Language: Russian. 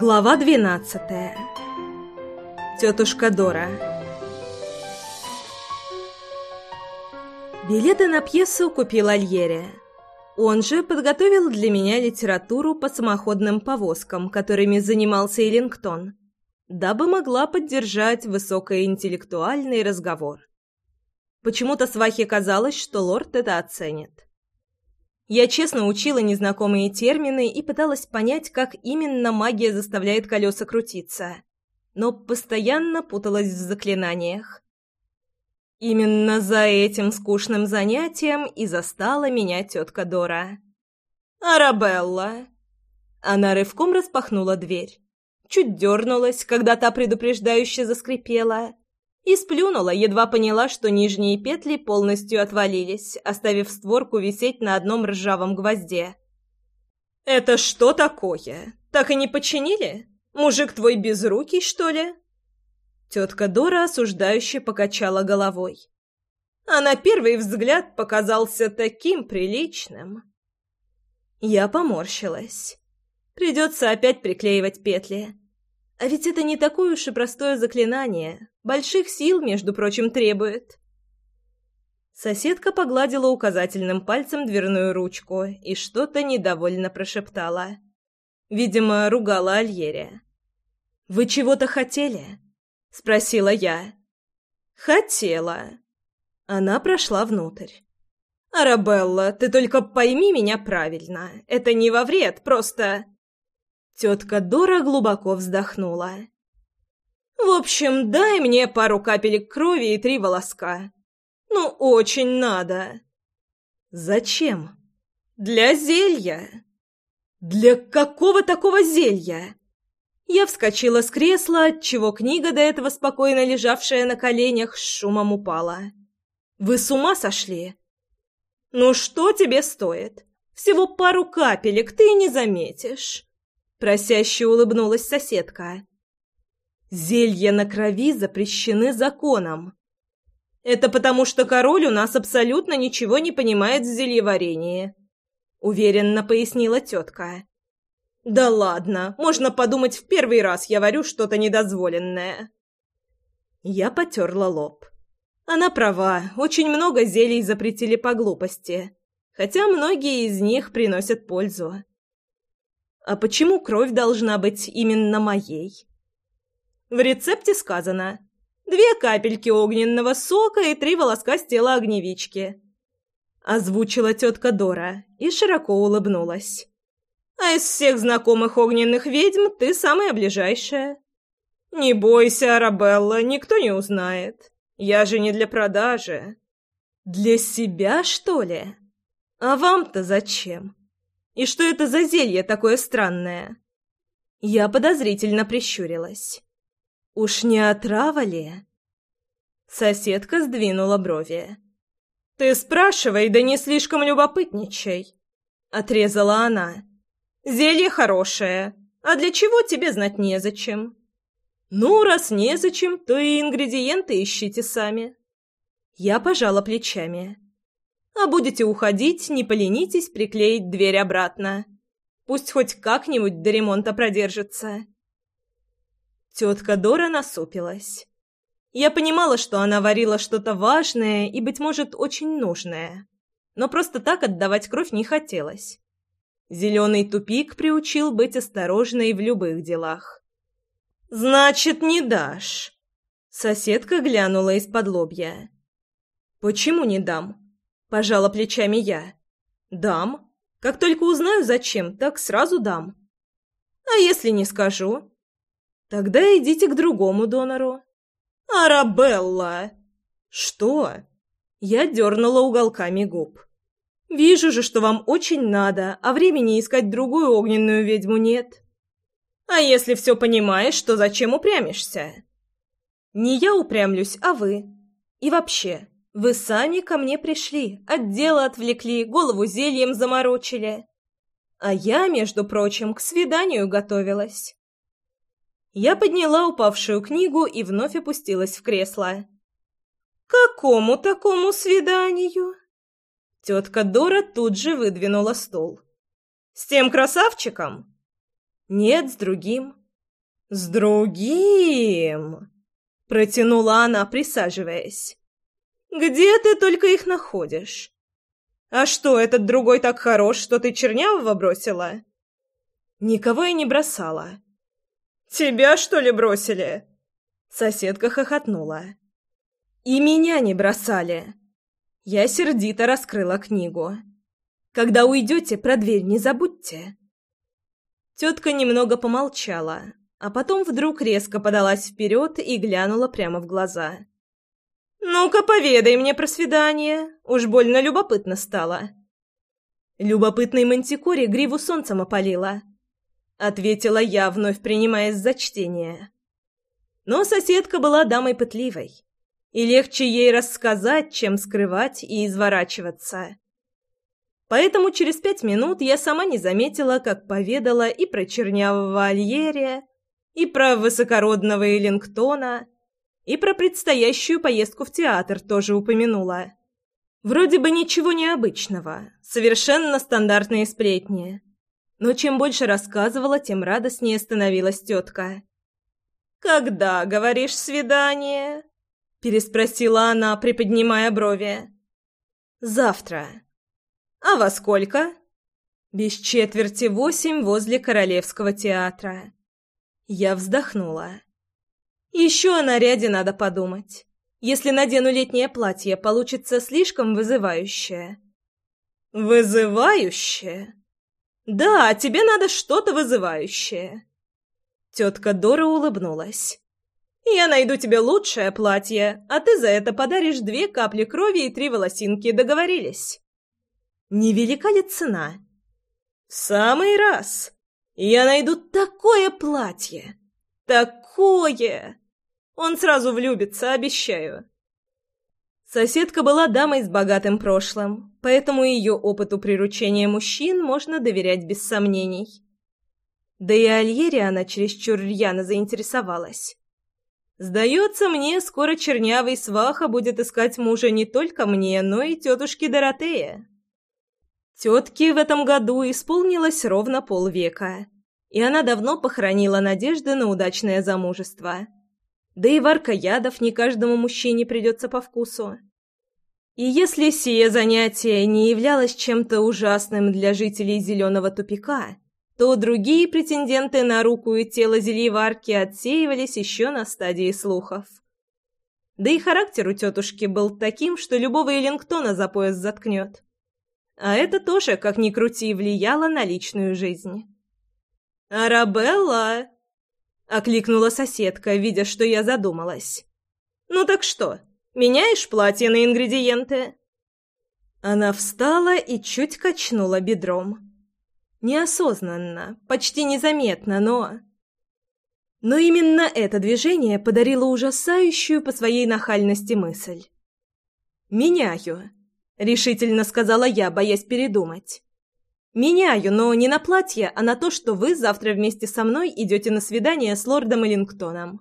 Глава 12. Тетушка Дора. Билеты на пьесу купил Альери. Он же подготовил для меня литературу по самоходным повозкам, которыми занимался Эллингтон, дабы могла поддержать высокоинтеллектуальный разговор. Почему-то свахе казалось, что лорд это оценит. Я честно учила незнакомые термины и пыталась понять, как именно магия заставляет колеса крутиться, но постоянно путалась в заклинаниях. Именно за этим скучным занятием и застала меня тетка Дора. «Арабелла!» Она рывком распахнула дверь. Чуть дернулась, когда та предупреждающе заскрипела, и сплюнула, едва поняла, что нижние петли полностью отвалились, оставив створку висеть на одном ржавом гвозде. «Это что такое? Так и не починили? Мужик твой безрукий, что ли?» Тетка Дора осуждающе покачала головой. А на первый взгляд показался таким приличным. Я поморщилась. Придется опять приклеивать петли. А ведь это не такое уж и простое заклинание. Больших сил, между прочим, требует. Соседка погладила указательным пальцем дверную ручку и что-то недовольно прошептала. Видимо, ругала Альере. «Вы чего-то хотели?» — спросила я. «Хотела». Она прошла внутрь. «Арабелла, ты только пойми меня правильно. Это не во вред, просто...» Тетка Дора глубоко вздохнула. «В общем, дай мне пару капелек крови и три волоска. Ну, очень надо». «Зачем?» «Для зелья». «Для какого такого зелья?» Я вскочила с кресла, отчего книга, до этого спокойно лежавшая на коленях, с шумом упала. «Вы с ума сошли?» «Ну что тебе стоит? Всего пару капелек, ты не заметишь». Просяще улыбнулась соседка. «Зелья на крови запрещены законом. Это потому, что король у нас абсолютно ничего не понимает в зельеварении», — уверенно пояснила тетка. «Да ладно, можно подумать, в первый раз я варю что-то недозволенное». Я потерла лоб. Она права, очень много зелий запретили по глупости, хотя многие из них приносят пользу. А почему кровь должна быть именно моей? В рецепте сказано «две капельки огненного сока и три волоска с тела огневички». Озвучила тетка Дора и широко улыбнулась. «А из всех знакомых огненных ведьм ты самая ближайшая». «Не бойся, Арабелла, никто не узнает. Я же не для продажи». «Для себя, что ли? А вам-то зачем?» И что это за зелье такое странное?» Я подозрительно прищурилась. «Уж не отрава ли?» Соседка сдвинула брови. «Ты спрашивай, да не слишком любопытничай!» Отрезала она. «Зелье хорошее, а для чего тебе знать незачем?» «Ну, раз незачем, то и ингредиенты ищите сами». Я пожала плечами. А будете уходить, не поленитесь приклеить дверь обратно. Пусть хоть как-нибудь до ремонта продержится». Тетка Дора насупилась. Я понимала, что она варила что-то важное и, быть может, очень нужное. Но просто так отдавать кровь не хотелось. Зеленый тупик приучил быть осторожной в любых делах. «Значит, не дашь!» Соседка глянула из-под лобья. «Почему не дам?» Пожала плечами я. «Дам. Как только узнаю, зачем, так сразу дам. А если не скажу? Тогда идите к другому донору». «Арабелла!» «Что?» Я дернула уголками губ. «Вижу же, что вам очень надо, а времени искать другую огненную ведьму нет». «А если все понимаешь, то зачем упрямишься?» «Не я упрямлюсь, а вы. И вообще, вы сами ко мне пришли, от дела отвлекли, голову зельем заморочили. А я, между прочим, к свиданию готовилась. Я подняла упавшую книгу и вновь опустилась в кресло. «Какому такому свиданию?» Тетка Дора тут же выдвинула стол. «С тем красавчиком?» «Нет, с другим». «С другим!» Протянула она, присаживаясь. Где ты только их находишь? А что, этот другой так хорош, что ты чернявого бросила? Никого я не бросала. Тебя, что ли, бросили? Соседка хохотнула. И меня не бросали. Я сердито раскрыла книгу. Когда уйдете, про дверь не забудьте. Тетка немного помолчала, а потом вдруг резко подалась вперед и глянула прямо в глаза. «Ну-ка, поведай мне про свидание. Уж больно любопытно стало». Любопытный мантикори гриву солнцем опалила. Ответила я, вновь принимаясь за чтение. Но соседка была дамой пытливой, и легче ей рассказать, чем скрывать и изворачиваться. Поэтому через пять минут я сама не заметила, как поведала и про чернявого Альерия, и про высокородного Эллингтона, и про предстоящую поездку в театр тоже упомянула. Вроде бы ничего необычного, совершенно стандартные сплетни. Но чем больше рассказывала, тем радостнее становилась тетка. «Когда, говоришь, свидание?» — переспросила она, приподнимая брови. «Завтра». «А во сколько?» «Без четверти восемь возле Королевского театра». Я вздохнула. Еще о наряде надо подумать. Если надену летнее платье, получится слишком вызывающее. Вызывающее? Да, а тебе надо что-то вызывающее. Тетка Дора улыбнулась. Я найду тебе лучшее платье, а ты за это подаришь две капли крови и три волосинки, договорились? Невелика ли цена? В самый раз. Я найду такое платье, так такое? Он сразу влюбится, обещаю». Соседка была дамой с богатым прошлым, поэтому ее опыту приручения мужчин можно доверять без сомнений. Да и Альере она чересчур рьяно заинтересовалась. «Сдается мне, скоро чернявый сваха будет искать мужа не только мне, но и тетушке Доротея». Тетке в этом году исполнилось ровно полвека – и она давно похоронила надежды на удачное замужество. Да и варка ядов не каждому мужчине придется по вкусу. И если сие занятие не являлось чем-то ужасным для жителей «Зеленого тупика», то другие претенденты на руку и тело зельеварки отсеивались еще на стадии слухов. Да и характер у тетушки был таким, что любого Эллингтона за пояс заткнет. А это тоже, как ни крути, влияло на личную жизнь. «Арабелла!» — окликнула соседка, видя, что я задумалась. «Ну так что, меняешь платье на ингредиенты?» Она встала и чуть качнула бедром. Неосознанно, почти незаметно, но... Но именно это движение подарило ужасающую по своей нахальности мысль. «Меняю», — решительно сказала я, боясь передумать. Меняю, но не на платье, а на то, что вы завтра вместе со мной идете на свидание с лордом Эллингтоном.